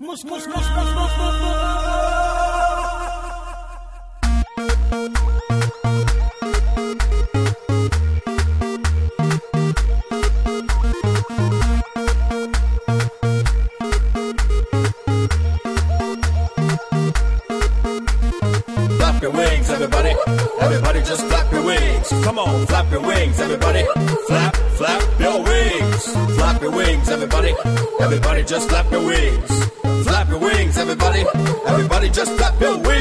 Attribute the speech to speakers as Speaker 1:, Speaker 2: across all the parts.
Speaker 1: Mus, mus, mus, mus, mus, mus, Flap your wings, everybody. Everybody just flap your wings. Come on, flap your wings, everybody. Flap, flap your wings. Flap your wings, everybody. Everybody just flap your wings everybody. Just clap your wings.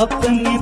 Speaker 2: अपने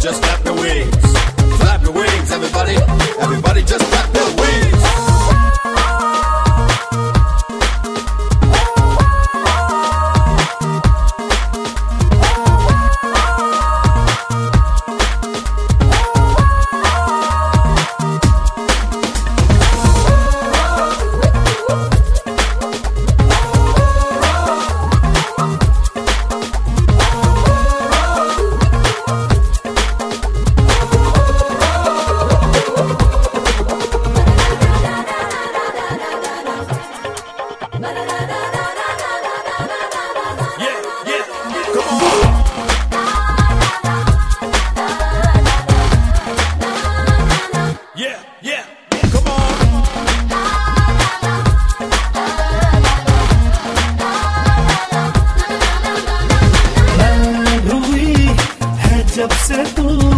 Speaker 1: just
Speaker 2: left já é tudo.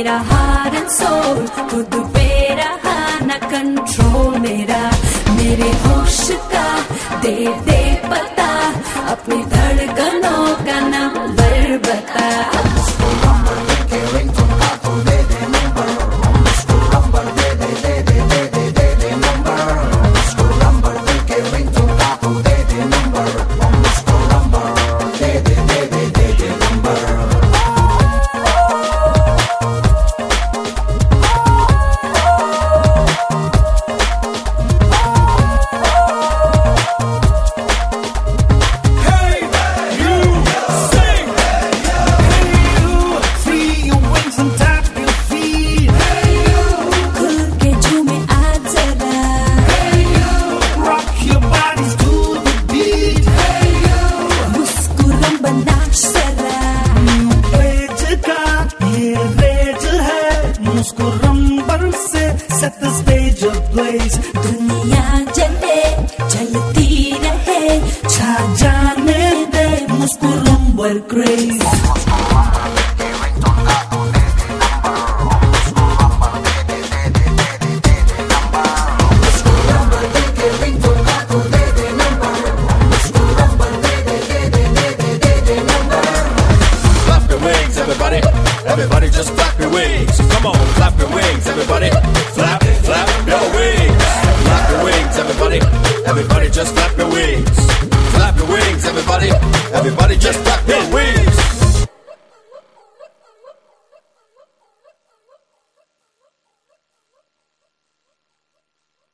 Speaker 2: मेरा
Speaker 3: हार and soul खुद पे रहा न control मेरा। मेरे होश का दे दे पता, अपनी धड़कनों का नंबर बता।
Speaker 2: muskuram barse set the stage ablaze
Speaker 3: duniya jale
Speaker 2: chalti rahe cha jaane de
Speaker 1: muskuram bar craze flap your wings. Come on, flap your wings, everybody. Flap, flap your wings. Flap your wings, everybody. Everybody just flap your wings. Flap your wings, everybody. Everybody just flap.